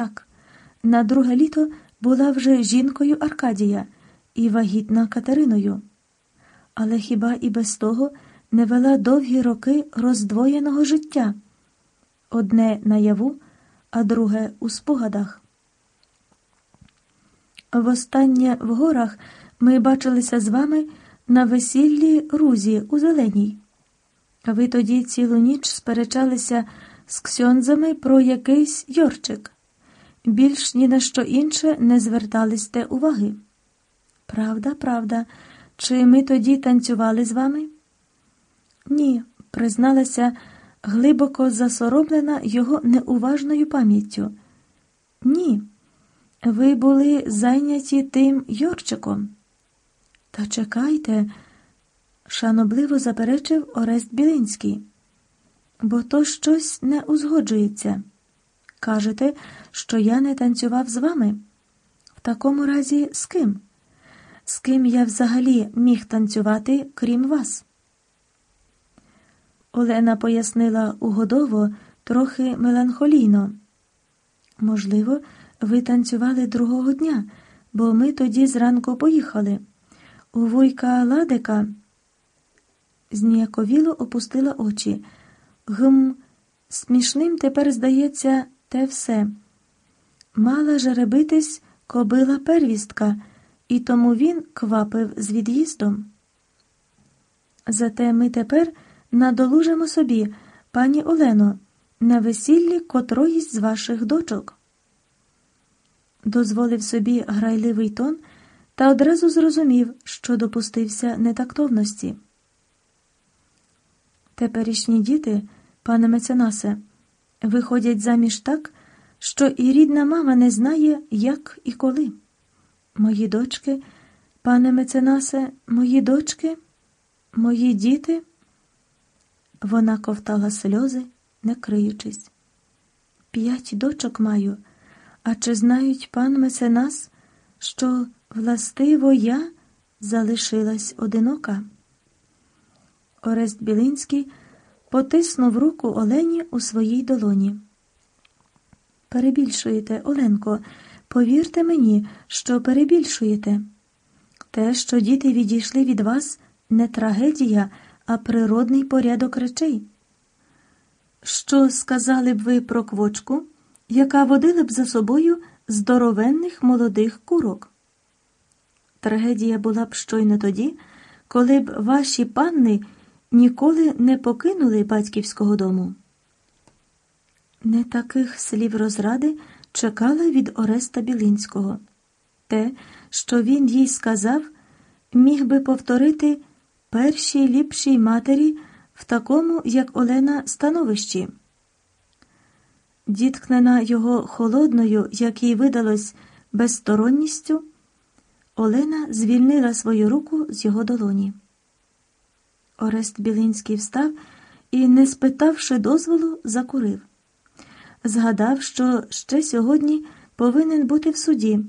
Так, на друге літо була вже жінкою Аркадія і вагітна Катериною. Але хіба і без того не вела довгі роки роздвоєного життя? Одне наяву, а друге у спогадах. Востаннє в горах ми бачилися з вами на весіллі Рузі у Зеленій. Ви тоді цілу ніч сперечалися з ксьонзами про якийсь Йорчик. Більш ні на що інше не зверталисте уваги. Правда, правда, чи ми тоді танцювали з вами? Ні, призналася глибоко засоромлена його неуважною пам'яттю. Ні, ви були зайняті тим Йорчиком. Та чекайте, шанобливо заперечив Орест Білинський, бо то щось не узгоджується. Кажете, що я не танцював з вами? В такому разі з ким? З ким я взагалі міг танцювати, крім вас? Олена пояснила угодово, трохи меланхолійно. Можливо, ви танцювали другого дня, бо ми тоді зранку поїхали. У вуйка Ладика зніяковіло опустила очі. Гм, смішним тепер здається те все. Мала жеребитись кобила первістка, і тому він квапив з від'їздом. Зате ми тепер надолужимо собі, пані Олено, на весіллі котроїсь з ваших дочок. Дозволив собі грайливий тон та одразу зрозумів, що допустився нетактовності. Теперішні діти, пане меценасе, виходять заміж так, що і рідна мама не знає, як і коли. Мої дочки, пане меценасе, мої дочки, мої діти. Вона ковтала сльози, не криючись. П'ять дочок маю, а чи знають пан меценас, що властиво я залишилась одинока? Орест Білинський потиснув руку Олені у своїй долоні. Перебільшуєте, Оленко, повірте мені, що перебільшуєте. Те, що діти відійшли від вас, не трагедія, а природний порядок речей. Що сказали б ви про квочку, яка водила б за собою здоровенних молодих курок? Трагедія була б щойно тоді, коли б ваші панни ніколи не покинули батьківського дому. Не таких слів розради чекала від Ореста Білинського. Те, що він їй сказав, міг би повторити першій ліпшій матері в такому, як Олена, становищі. Діткнена його холодною, як їй видалось, безсторонністю, Олена звільнила свою руку з його долоні. Орест Білинський встав і, не спитавши дозволу, закурив. Згадав, що ще сьогодні повинен бути в суді,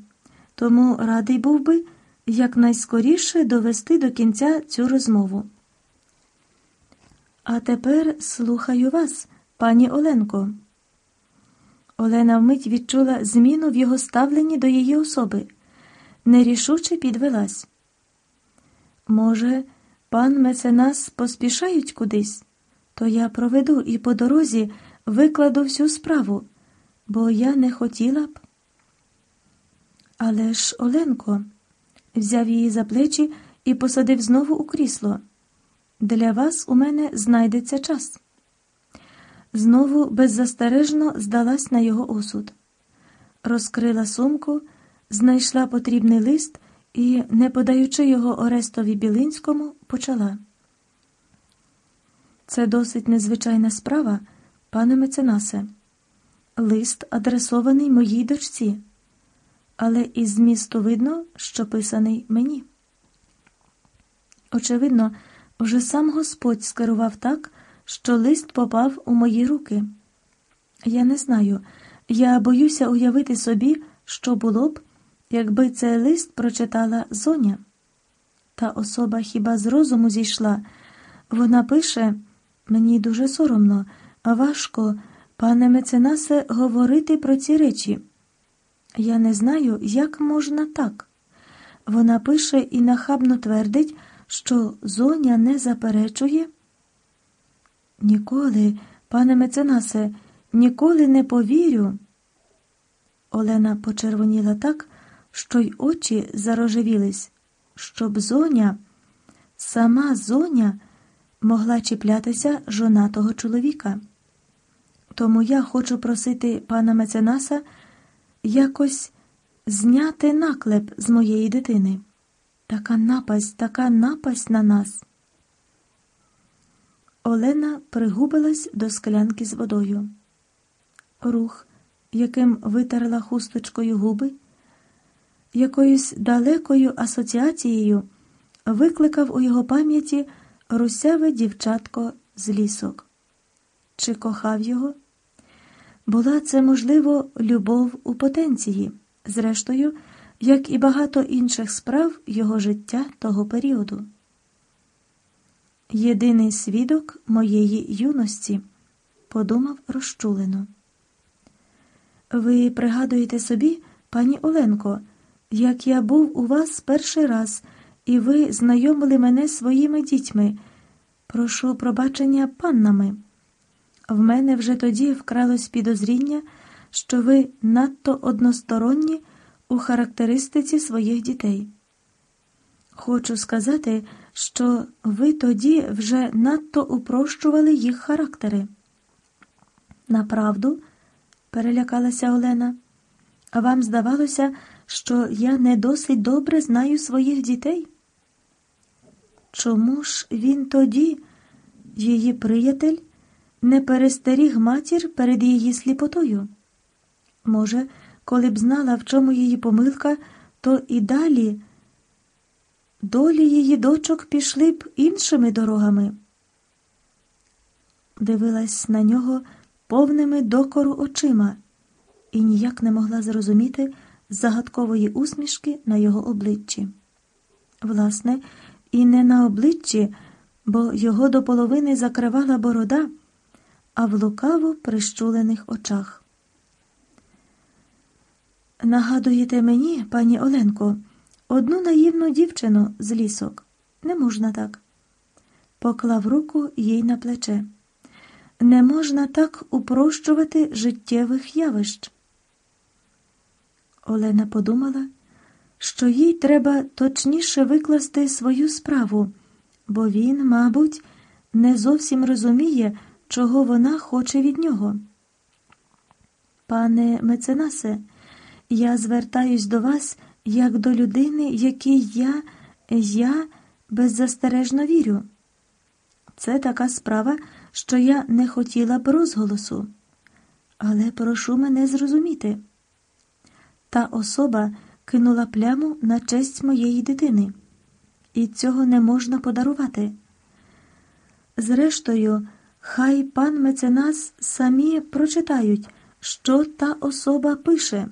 тому радий був би якнайскоріше довести до кінця цю розмову. А тепер слухаю вас, пані Оленко. Олена вмить відчула зміну в його ставленні до її особи, нерішуче підвелась. Може, пан меценас поспішають кудись, то я проведу і по дорозі викладу всю справу, бо я не хотіла б. Але ж Оленко взяв її за плечі і посадив знову у крісло. Для вас у мене знайдеться час. Знову беззастережно здалась на його осуд. Розкрила сумку, знайшла потрібний лист і, не подаючи його Орестові Білинському, почала. Це досить незвичайна справа, пане меценасе. Лист адресований моїй дочці, але із змісту видно, що писаний мені. Очевидно, вже сам Господь скерував так, що лист попав у мої руки. Я не знаю, я боюся уявити собі, що було б, якби цей лист прочитала зоня. Та особа хіба з розуму зійшла. Вона пише мені дуже соромно, важко, пане меценасе, говорити про ці речі. Я не знаю, як можна так. Вона пише і нахабно твердить, що зоня не заперечує. Ніколи, пане меценасе, ніколи не повірю. Олена почервоніла так, що й очі зарожевілись, щоб зоня, сама зоня могла чіплятися жонатого чоловіка. Тому я хочу просити пана меценаса якось зняти наклеп з моєї дитини. Така напасть, така напасть на нас. Олена пригубилась до склянки з водою. Рух, яким витерла хусточкою губи, якоюсь далекою асоціацією викликав у його пам'яті русяве дівчатко з лісок. Чи кохав його? Була це, можливо, любов у потенції, зрештою, як і багато інших справ його життя того періоду. Єдиний свідок моєї юності, подумав розчулено. Ви пригадуєте собі, пані Оленко, як я був у вас перший раз, і ви знайомили мене своїми дітьми. Прошу пробачення паннами. В мене вже тоді вкралось підозріння, що ви надто односторонні у характеристиці своїх дітей. Хочу сказати, що ви тоді вже надто упрощували їх характери. Направду, перелякалася Олена, вам здавалося, що я не досить добре знаю своїх дітей? Чому ж він тоді, її приятель, не перестеріг матір перед її сліпотою? Може, коли б знала, в чому її помилка, то і далі долі її дочок пішли б іншими дорогами. Дивилась на нього повними докору очима і ніяк не могла зрозуміти загадкової усмішки на його обличчі. Власне, і не на обличчі, бо його до половини закривала борода, а в лукаво прищулених очах. Нагадуєте мені, пані Оленко, одну наївну дівчину з лісок. Не можна так. Поклав руку їй на плече. Не можна так упрощувати життєвих явищ. Олена подумала, що їй треба точніше викласти свою справу, бо він, мабуть, не зовсім розуміє, чого вона хоче від нього. Пане меценасе, я звертаюсь до вас як до людини, якій я, я беззастережно вірю. Це така справа, що я не хотіла б розголосу, але прошу мене зрозуміти. Та особа кинула пляму на честь моєї дитини, і цього не можна подарувати. Зрештою, хай пан меценас самі прочитають, що та особа пише.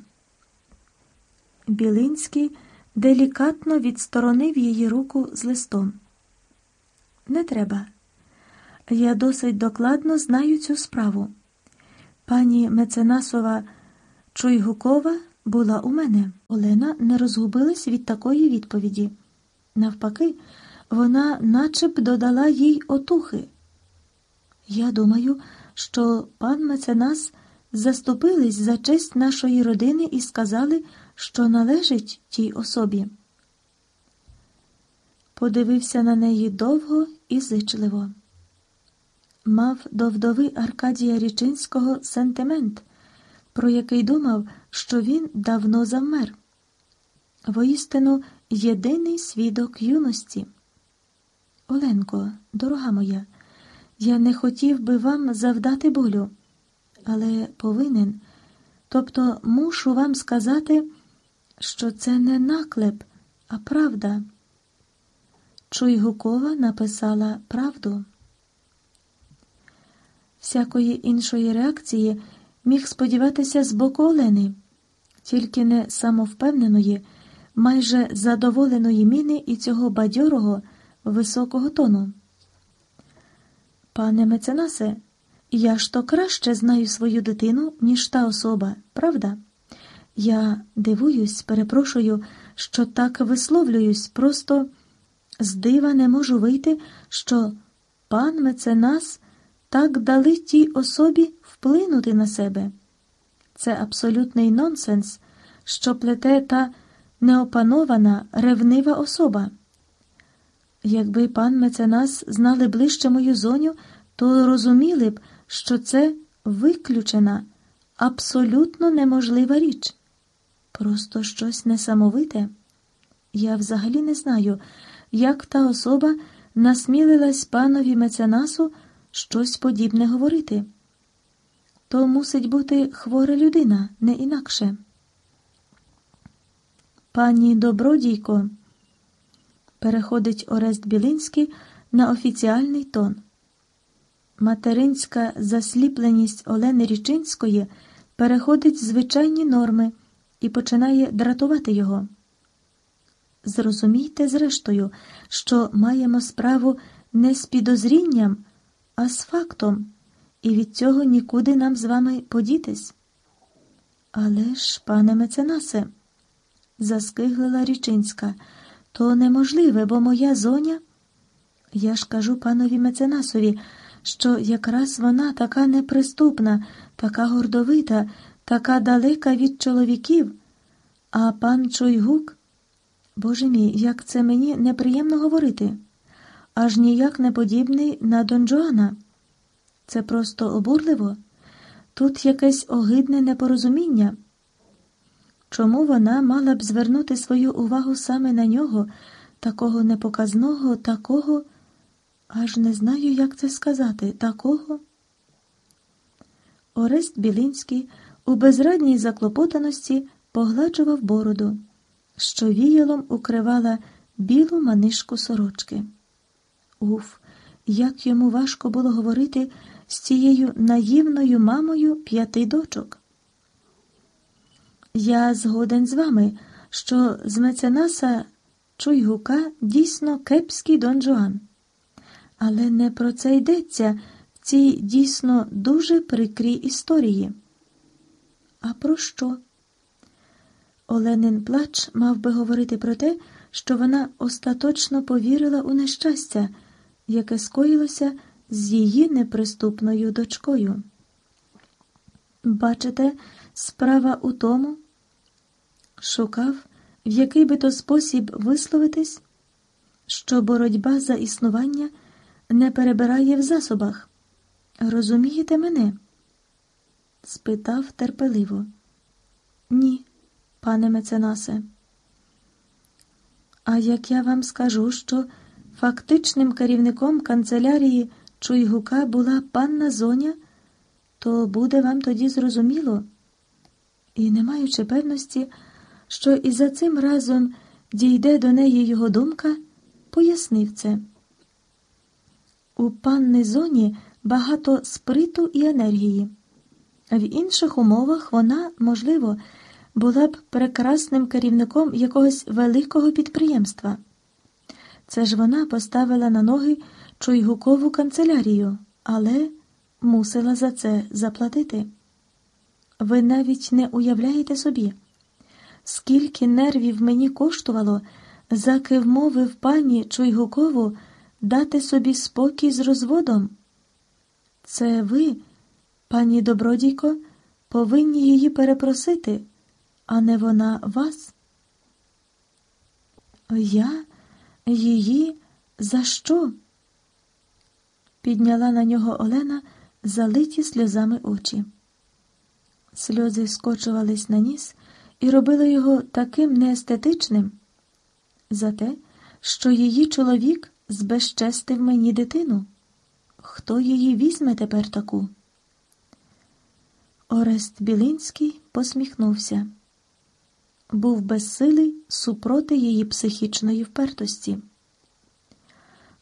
Білинський делікатно відсторонив її руку з листом. Не треба. Я досить докладно знаю цю справу. Пані Меценасова Чуйгукова була у мене. Олена не розгубилась від такої відповіді. Навпаки, вона наче б додала їй отухи. Я думаю, що пан Меценас заступились за честь нашої родини і сказали, що належить тій особі. Подивився на неї довго і зичливо. Мав до вдови Аркадія Річинського сентимент, про який думав, що він давно завмер. Воістину єдиний свідок юності. Оленко, дорога моя, я не хотів би вам завдати болю, але повинен, тобто мушу вам сказати що це не наклеп, а правда. Чуйгукова написала правду. Всякої іншої реакції міг сподіватися з боку Олени, тільки не самовпевненої, майже задоволеної міни і цього бадьорого високого тону. Пане меценасе, я ж то краще знаю свою дитину, ніж та особа, правда? Я дивуюсь, перепрошую, що так висловлююсь, просто з дива не можу вийти, що пан меценас так дали тій особі вплинути на себе. Це абсолютний нонсенс, що плете та неопанована, ревнива особа. Якби пан меценас знали ближче мою зоню, то розуміли б, що це виключена, абсолютно неможлива річ. Просто щось несамовите. Я взагалі не знаю, як та особа насмілилась панові меценасу щось подібне говорити. То мусить бути хвора людина, не інакше. Пані Добродійко, переходить Орест Білинський на офіціальний тон. Материнська засліпленість Олени Річинської переходить звичайні норми і починає дратувати його. Зрозумійте, зрештою, що маємо справу не з підозрінням, а з фактом, і від цього нікуди нам з вами подітись. Але ж, пане меценасе, заскиглила Річинська, то неможливе, бо моя зоня. Я ж кажу панові меценасові, що якраз вона така неприступна, така гордовита, така далека від чоловіків, а пан Чойгук, боже мій, як це мені неприємно говорити, аж ніяк не подібний на Дон Джоана. Це просто обурливо. Тут якесь огидне непорозуміння. Чому вона мала б звернути свою увагу саме на нього, такого непоказного, такого, аж не знаю, як це сказати, такого? Орест Білинський у безрадній заклопотаності погладжував бороду, що віялом укривала білу манишку сорочки. Уф, як йому важко було говорити з цією наївною мамою п'яти дочок. Я згоден з вами, що з меценаса Чуйгука дійсно кепський Дон Жуан. Але не про це йдеться в цій дійсно дуже прикрій історії. А про що? Оленин плач мав би говорити про те, що вона остаточно повірила у нещастя, яке скоїлося з її неприступною дочкою. Бачите, справа у тому, шукав, в який би то спосіб висловитись, що боротьба за існування не перебирає в засобах. Розумієте мене? спитав терпеливо. Ні, пане меценасе. А як я вам скажу, що фактичним керівником канцелярії Чуйгука була панна Зоня, то буде вам тоді зрозуміло. І, не маючи певності, що і за цим разом дійде до неї його думка, пояснив це. У панни Зоні багато сприту і енергії. В інших умовах вона, можливо, була б прекрасним керівником якогось великого підприємства. Це ж вона поставила на ноги Чуйгукову канцелярію, але мусила за це заплатити. Ви навіть не уявляєте собі, скільки нервів мені коштувало, заки вмовив пані Чуйгукову дати собі спокій з розводом. Це ви, пані Добродійко, повинні її перепросити, а не вона вас. Я її за що? Підняла на нього Олена залиті сльозами очі. Сльози скочувались на ніс і робили його таким неестетичним за те, що її чоловік збезчестив мені дитину. Хто її візьме тепер таку? Орест Білинський посміхнувся. Був безсилий супроти її психічної впертості.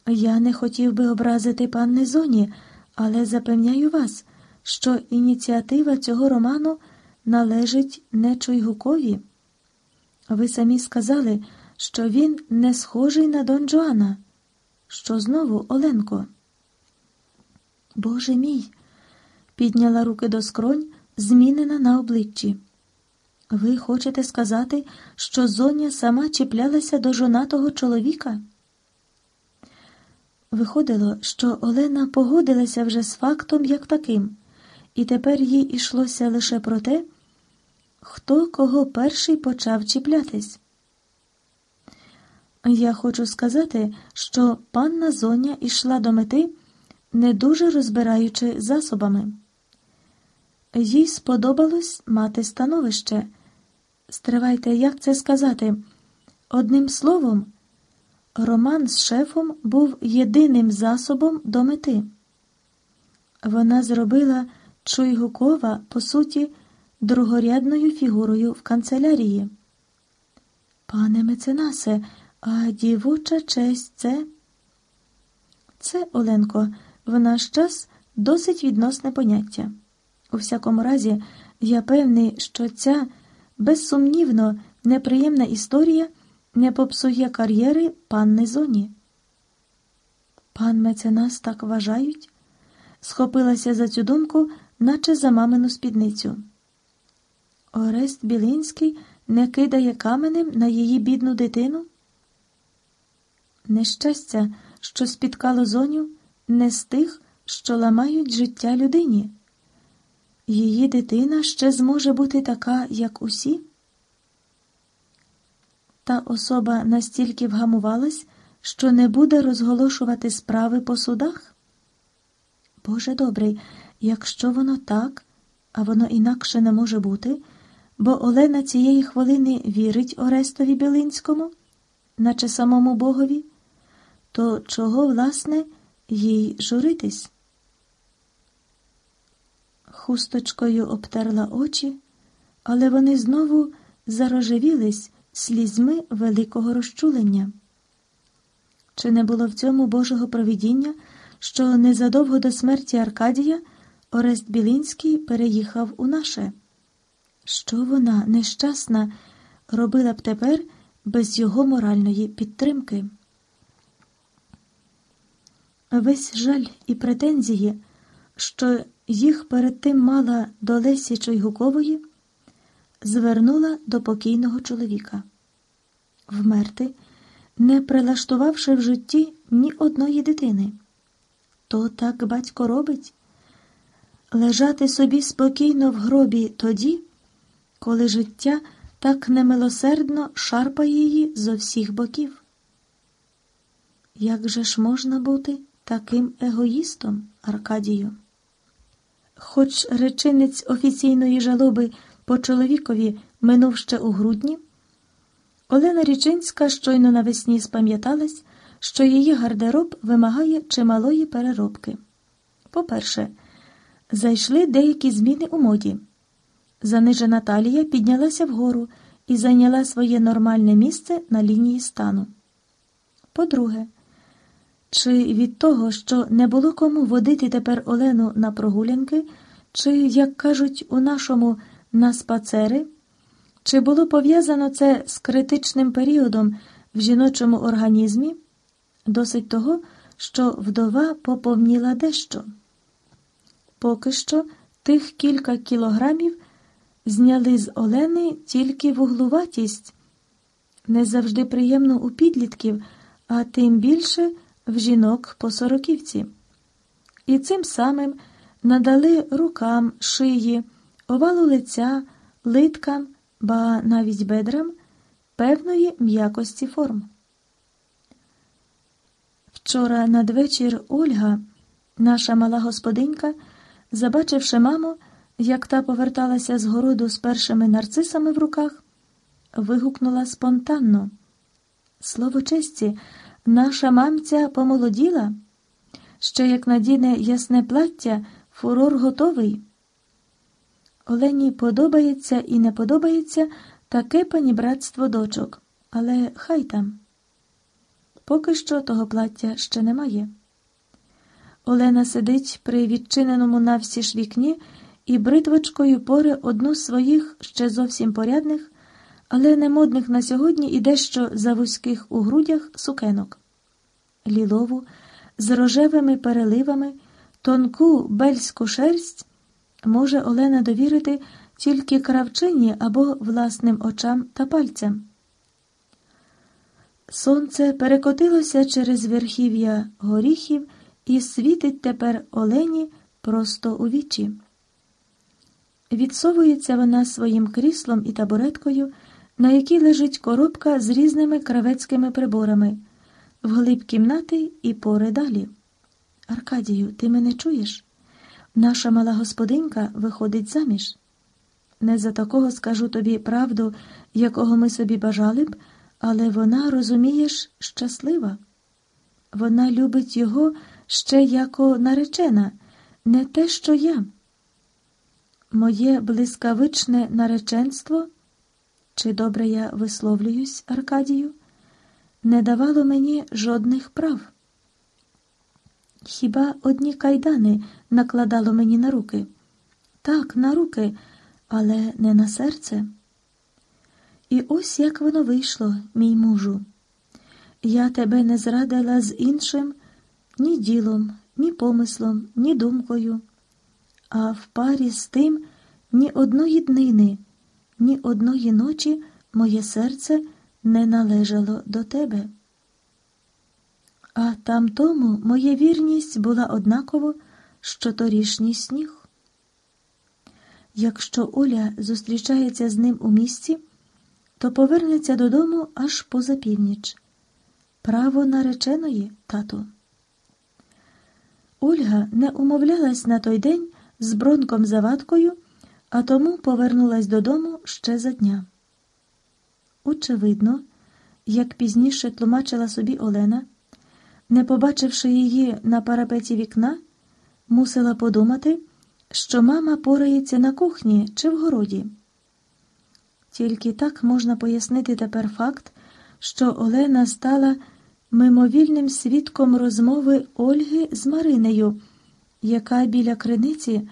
Я не хотів би образити панни Зоні, але запевняю вас, що ініціатива цього роману належить не Чуйгукові. Ви самі сказали, що він не схожий на Дон Джоана. Що знову, Оленко? Боже мій, підняла руки до скронь, змінена на обличчі. Ви хочете сказати, що зоня сама чіплялася до жонатого чоловіка? Виходило, що Олена погодилася вже з фактом як таким, і тепер їй ішлося лише про те, хто кого перший почав чіплятись. Я хочу сказати, що панна зоня ішла до мети, не дуже розбираючи засобами. Їй сподобалось мати становище. Стривайте, як це сказати? Одним словом, роман з шефом був єдиним засобом до мети. Вона зробила Чуйгукова, по суті, другорядною фігурою в канцелярії. Пане меценасе, а дівоча честь це? Це, Оленко, в наш час досить відносне поняття. У всякому разі, я певний, що ця безсумнівно неприємна історія не попсує кар'єри панни зоні. Пан меценас так вважають? Схопилася за цю думку, наче за мамину спідницю. Орест Білинський не кидає каменем на її бідну дитину? Нещастя, що спіткало зоню, не з тих, що ламають життя людині. Її дитина ще зможе бути така, як усі. Та особа настільки вгамувалась, що не буде розголошувати справи по судах. Боже добрий, якщо воно так, а воно інакше не може бути, бо Олена цієї хвилини вірить Орестові Білинському, наче самому Богові, то чого, власне, їй журитись? Хусточкою обтерла очі, але вони знову зарожевілись слізьми великого розчулення. Чи не було в цьому Божого провідіння, що незадовго до смерті Аркадія Орест Білинський переїхав у наше? Що вона, нещасна, робила б тепер без його моральної підтримки? Весь жаль і претензії, що їх перед тим мала до Лесі Чойгукової, звернула до покійного чоловіка. Вмерти, не прилаштувавши в житті ні одної дитини. То так батько робить лежати собі спокійно в гробі тоді, коли життя так немилосердно шарпає її зо всіх боків. Як же ж можна бути таким егоїстом, Аркадію? Хоч речинець офіційної жалоби по чоловікові минув ще у грудні, Олена Річинська щойно навесні спам'яталась, що її гардероб вимагає чималої переробки. По-перше, зайшли деякі зміни у моді. Занижена талія піднялася вгору і зайняла своє нормальне місце на лінії стану. По-друге, чи від того, що не було кому водити тепер Олену на прогулянки, чи, як кажуть у нашому на спацери, чи було пов'язано це з критичним періодом в жіночому організмі, досить того, що вдова поповніла дещо. Поки що тих кілька кілограмів зняли з Олени тільки вуглуватість, не завжди приємно у підлітків, а тим більше в жінок по сороківці. І цим самим надали рукам, шиї, овалу лиця, литкам, ба навіть бедрам певної м'якості форм. Вчора надвечір Ольга, наша мала господинька, забачивши маму, як та поверталася з городу з першими нарцисами в руках, вигукнула спонтанно. Слово честі, наша мамця помолоділа. Ще як надіне ясне плаття, фурор готовий. Олені подобається і не подобається таке панібратство дочок, але хай там. Поки що того плаття ще немає. Олена сидить при відчиненому навсіж вікні і бритвочкою поре одну з своїх ще зовсім порядних, але не модних на сьогодні і дещо завузьких у грудях сукенок. Лілову з рожевими переливами, тонку бельську шерсть може Олена довірити тільки кравчині або власним очам та пальцям. Сонце перекотилося через верхів'я горіхів і світить тепер Олені просто у вічі. Відсовується вона своїм кріслом і табуреткою, на якій лежить коробка з різними кравецькими приборами, вглиб кімнати і пори далі. Аркадію, ти мене чуєш? Наша мала господинька виходить заміж. Не за такого скажу тобі правду, якого ми собі бажали б, але вона, розумієш, щаслива. Вона любить його ще яко наречена, не те, що я. Моє блискавичне нареченство, чи добре я висловлююсь, Аркадію, не давало мені жодних прав. Хіба одні кайдани накладало мені на руки? Так, на руки, але не на серце. І ось як воно вийшло, мій мужу. Я тебе не зрадила з іншим ні ділом, ні помислом, ні думкою, а в парі з тим ні одної днини, ні одної ночі моє серце не належало до тебе. А там тому моя вірність була однаково, що торішній сніг. Якщо Оля зустрічається з ним у місті, то повернеться додому аж поза північ. Право нареченої, тату. Ольга не умовлялась на той день з бронком завадкою, а тому повернулась додому ще за дня. Очевидно, як пізніше тлумачила собі Олена, не побачивши її на парапеті вікна, мусила подумати, що мама порається на кухні чи в городі. Тільки так можна пояснити тепер факт, що Олена стала мимовільним свідком розмови Ольги з Маринею, яка біля криниці.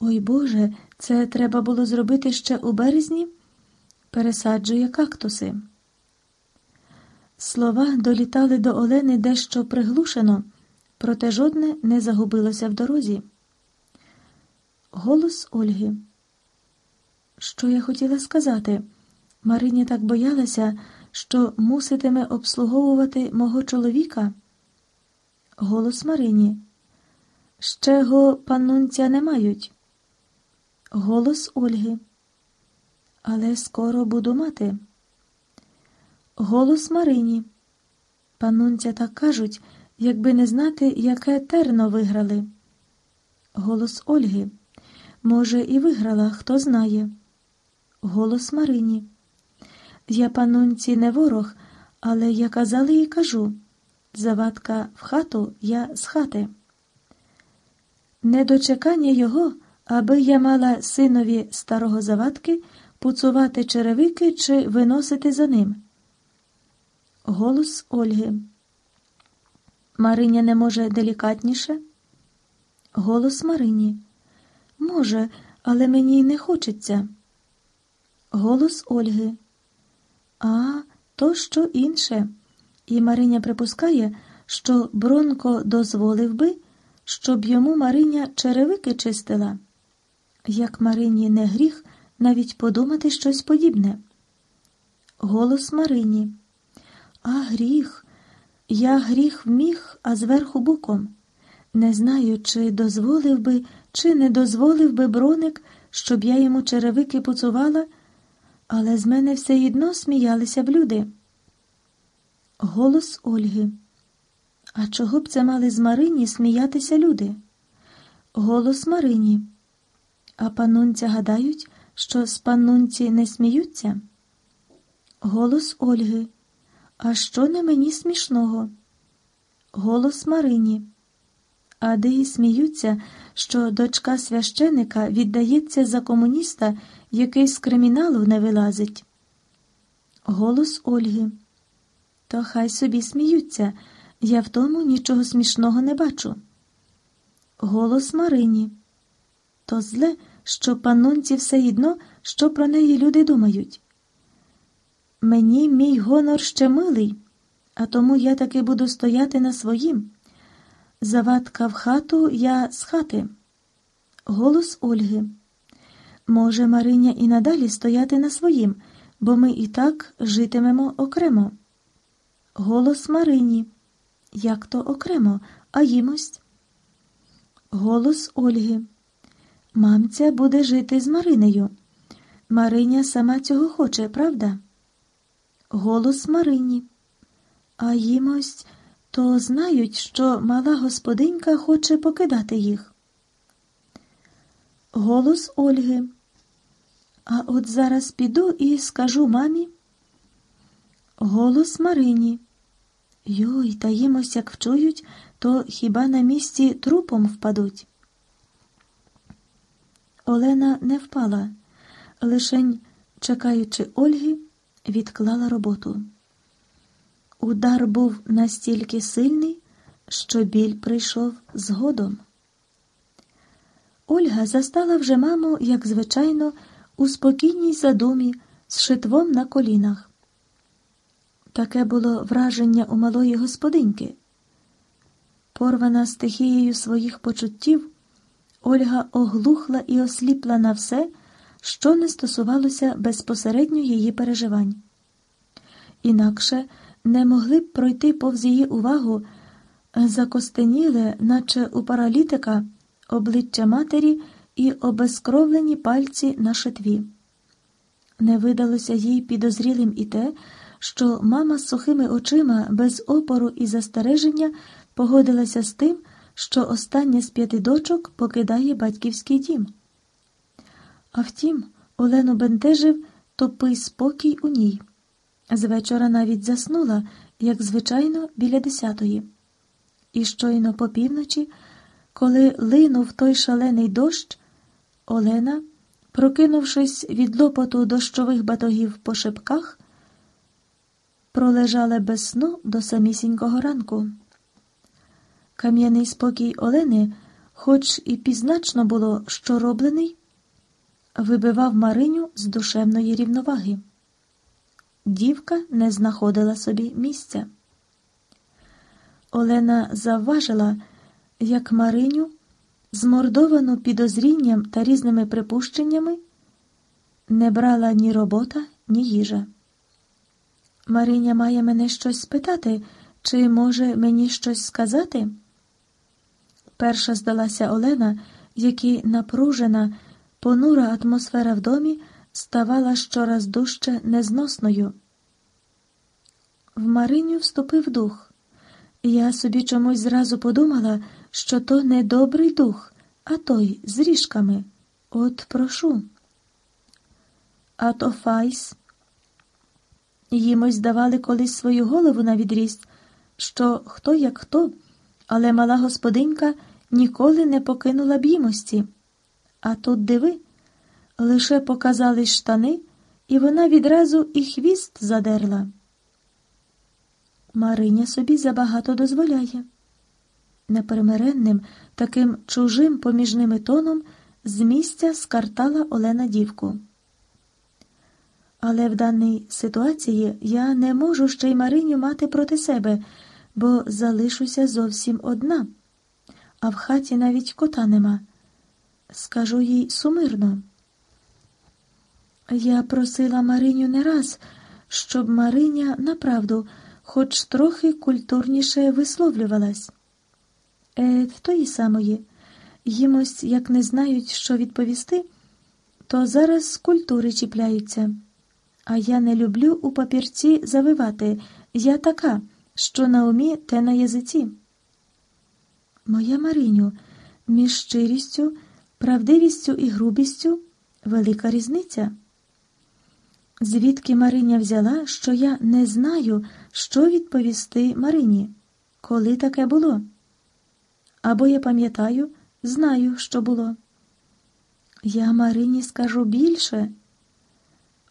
Ой Боже, це треба було зробити ще у березні, пересаджує кактуси. Слова долітали до Олени дещо приглушено, проте жодне не загубилося в дорозі. Голос Ольги. Що я хотіла сказати? Мариня так боялася, що муситиме обслуговувати мого чоловіка. Голос Марині. Ще го панунця не мають. Голос Ольги. Але скоро буду мати. Голос Марині. Панунця так кажуть, якби не знати, яке терно виграли. Голос Ольги. Може, і виграла, хто знає. Голос Марині. Я панунці не ворог, але я казала і кажу завадка в хату я з хати. Недочекання його, аби я мала синові старого завадки пуцувати черевики чи виносити за ним. Голос Ольги. Мариня не може делікатніше. Голос Марині. Може, але мені й не хочеться. Голос Ольги. А, то що інше. І Мариня припускає, що Бронко дозволив би, щоб йому Мариня черевики чистила. Як Марині не гріх навіть подумати щось подібне. Голос Марині. А гріх. Я гріх вміг, а зверху боком. Не знаю, чи дозволив би, чи не дозволив би броник, щоб я йому черевики пуцувала але з мене все одно сміялися б люди. Голос Ольги. А чого б це мали з Марині сміятися люди? Голос Марині. А панунця гадають, що з панунці не сміються? Голос Ольги. А що на мені смішного? Голос Марині. А де й сміються, що дочка священика віддається за комуніста який з криміналу не вилазить. Голос Ольги. То хай собі сміються, я в тому нічого смішного не бачу. Голос Марині. То зле, що панунці все одно, що про неї люди думають. Мені мій гонор ще милий, а тому я таки буду стояти на своїм. Завадка в хату я з хати. Голос Ольги. Може, Мариня і надалі стояти на своїм, бо ми і так житимемо окремо. Голос Марині. Як то окремо, а їмость? Голос Ольги. Мамця буде жити з Маринею. Мариня сама цього хоче, правда? Голос Марині. А їмось то знають, що мала господинька хоче покидати їх. Голос Ольги. А от зараз піду і скажу мамі. Голос Марині. Йой, та їмось, як вчують, то хіба на місці трупом впадуть? Олена не впала, лишень, чекаючи Ольги, відклала роботу. Удар був настільки сильний, що біль прийшов згодом. Ольга застала вже маму, як звичайно, у спокійній задумі з шитвом на колінах. Таке було враження у малої господиньки. Порвана стихією своїх почуттів, Ольга оглухла і осліпла на все, що не стосувалося безпосередньо її переживань. Інакше не могли б пройти повз її увагу закостеніле, наче у паралітика, обличчя матері і обезкровлені пальці на шитві. Не видалося їй підозрілим і те, що мама з сухими очима без опору і застереження погодилася з тим, що остання з п'яти дочок покидає батьківський дім. А втім, Олену бентежив тупий спокій у ній. З вечора навіть заснула, як звичайно, біля десятої. І щойно по півночі, коли линув той шалений дощ, Олена, прокинувшись від лопоту дощових батогів по шипках, пролежала без сну до самісінького ранку. Кам'яний спокій Олени, хоч і пізначно було, що роблений, вибивав Мариню з душевної рівноваги. Дівка не знаходила собі місця. Олена завважила, як Мариню, змордовану підозрінням та різними припущеннями, не брала ні робота, ні їжа. Мариня має мене щось спитати, чи може мені щось сказати? Перша здалася Олена, якій напружена, понура атмосфера в домі ставала щораз дужче незносною. В Мариню вступив дух. Я собі чомусь зразу подумала, що то не добрий дух, а той з ріжками. От прошу. А то файс. Їм здавали колись свою голову на відріст, що хто як хто, але мала господинька ніколи не покинула б їмості. А тут диви, лише показали штани, і вона відразу і хвіст задерла. Мариня собі забагато дозволяє. Непримиренним, таким чужим поміж ними тоном з місця скартала Олена дівку. Але в даній ситуації я не можу ще й Мариню мати проти себе, бо залишуся зовсім одна, а в хаті навіть кота нема. Скажу їй сумирно. Я просила Мариню не раз, щоб Мариня направду хоч трохи культурніше висловлювалась. Е, тої самої, їмось, як не знають, що відповісти, то зараз з культури чіпляються. А я не люблю у папірці завивати. Я така, що на умі, те на язиці. Моя Мариню, між щирістю, правдивістю і грубістю велика різниця. Звідки Мариня взяла, що я не знаю, що відповісти Марині, коли таке було? Або я пам'ятаю, знаю, що було. Я Марині скажу більше.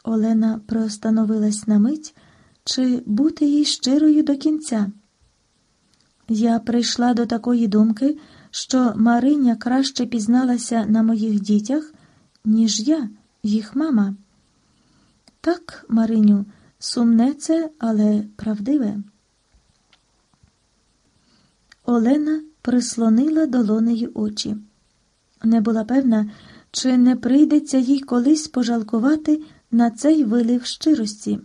Олена простановилась на мить, чи бути їй щирою до кінця. Я прийшла до такої думки, що Мариня краще пізналася на моїх дітях, ніж я, їх мама. Так, Мариню, сумне це, але правдиве. Олена прислонила долонею очі. Не була певна, чи не прийдеться їй колись пожалкувати на цей вилив щирості.